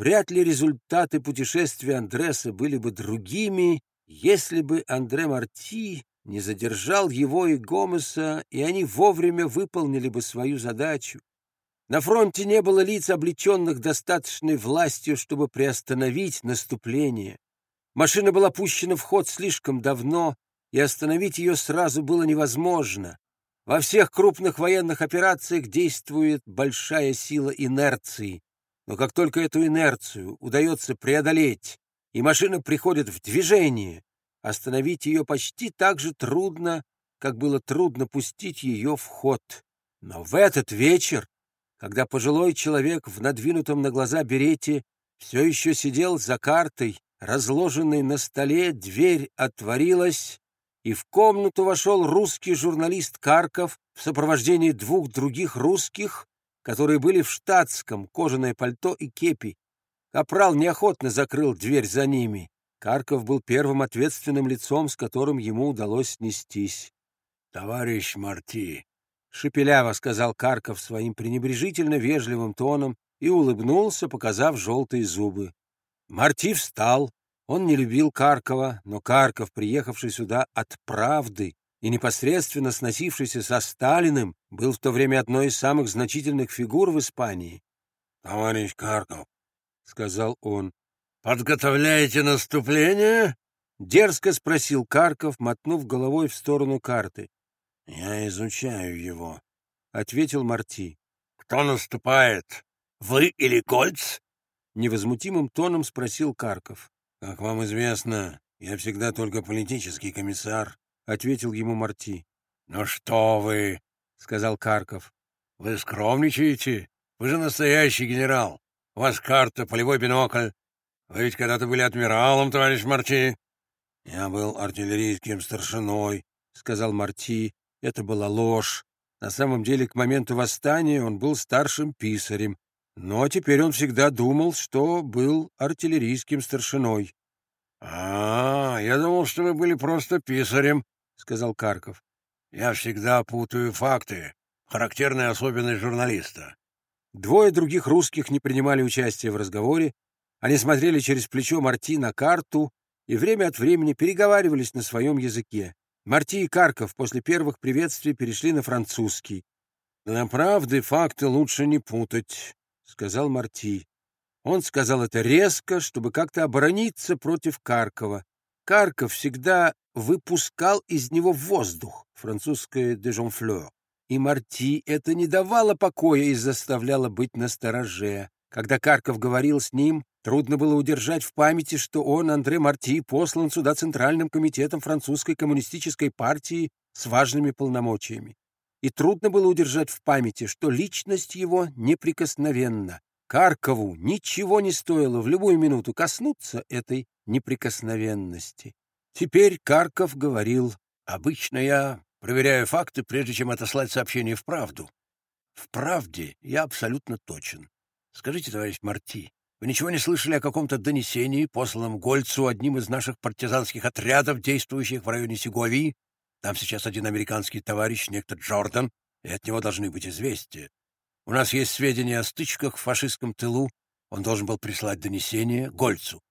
Вряд ли результаты путешествия Андреса были бы другими, если бы Андре Марти не задержал его и Гомеса, и они вовремя выполнили бы свою задачу. На фронте не было лиц, облеченных достаточной властью, чтобы приостановить наступление. Машина была пущена в ход слишком давно, и остановить ее сразу было невозможно. Во всех крупных военных операциях действует большая сила инерции. Но как только эту инерцию удается преодолеть, и машина приходит в движение, остановить ее почти так же трудно, как было трудно пустить ее в ход. Но в этот вечер когда пожилой человек в надвинутом на глаза берете все еще сидел за картой, разложенной на столе, дверь отворилась, и в комнату вошел русский журналист Карков в сопровождении двух других русских, которые были в штатском, кожаное пальто и кепи. Капрал неохотно закрыл дверь за ними. Карков был первым ответственным лицом, с которым ему удалось снестись. — Товарищ Марти, — шепеляво сказал Карков своим пренебрежительно вежливым тоном и улыбнулся, показав желтые зубы. Марти встал. Он не любил Каркова, но Карков, приехавший сюда от правды и непосредственно сносившийся со Сталиным, был в то время одной из самых значительных фигур в Испании. — Товарищ Карков, — сказал он, — подготовляете наступление? — дерзко спросил Карков, мотнув головой в сторону карты. «Я изучаю его», — ответил Марти. «Кто наступает? Вы или Кольц?» Невозмутимым тоном спросил Карков. «Как вам известно, я всегда только политический комиссар», — ответил ему Марти. «Ну что вы», — сказал Карков. «Вы скромничаете? Вы же настоящий генерал. У вас карта, полевой бинокль. Вы ведь когда-то были адмиралом, товарищ Марти». «Я был артиллерийским старшиной», — сказал Марти, это была ложь. На самом деле, к моменту восстания он был старшим писарем, но теперь он всегда думал, что был артиллерийским старшиной. — А, я думал, что вы были просто писарем, — сказал Карков. — Я всегда путаю факты. Характерная особенность журналиста. Двое других русских не принимали участия в разговоре. Они смотрели через плечо Марти на карту и время от времени переговаривались на своем языке. Марти и Карков после первых приветствий перешли на французский. «Для правды факты лучше не путать», — сказал Марти. Он сказал это резко, чтобы как-то оборониться против Каркова. Карков всегда выпускал из него воздух, французское «de jonfleur». И Марти это не давало покоя и заставляло быть настороже. Когда Карков говорил с ним, Трудно было удержать в памяти, что он, Андре Марти, послан сюда Центральным комитетом французской коммунистической партии с важными полномочиями. И трудно было удержать в памяти, что личность его неприкосновенна. Каркову ничего не стоило в любую минуту коснуться этой неприкосновенности. Теперь Карков говорил, «Обычно я проверяю факты, прежде чем отослать сообщение в правду. В правде я абсолютно точен. Скажите, товарищ Марти, вы ничего не слышали о каком-то донесении, посланном Гольцу одним из наших партизанских отрядов, действующих в районе Сеговии? Там сейчас один американский товарищ, некто Джордан, и от него должны быть известия. У нас есть сведения о стычках в фашистском тылу. Он должен был прислать донесение Гольцу.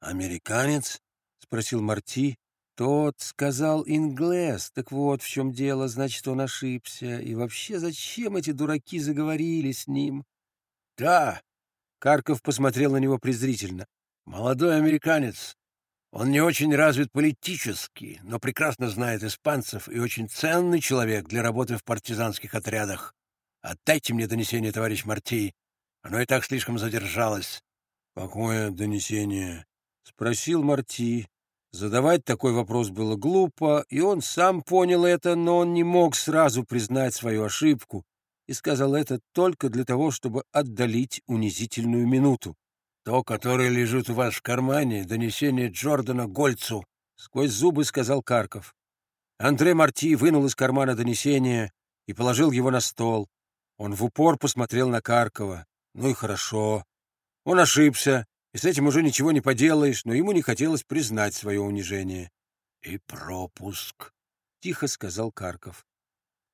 «Американец?» — спросил Марти. Тот сказал «инглес». Так вот в чем дело, значит, он ошибся. И вообще, зачем эти дураки заговорили с ним? «Да, Карков посмотрел на него презрительно. «Молодой американец. Он не очень развит политически, но прекрасно знает испанцев и очень ценный человек для работы в партизанских отрядах. Отдайте мне донесение, товарищ Марти. Оно и так слишком задержалось». «Какое донесение?» — спросил Марти. Задавать такой вопрос было глупо, и он сам понял это, но он не мог сразу признать свою ошибку и сказал это только для того, чтобы отдалить унизительную минуту. «То, которое лежит у вас в кармане, донесение Джордана Гольцу», — сквозь зубы сказал Карков. Андре Марти вынул из кармана донесение и положил его на стол. Он в упор посмотрел на Каркова. Ну и хорошо. Он ошибся, и с этим уже ничего не поделаешь, но ему не хотелось признать свое унижение. — И пропуск, — тихо сказал Карков.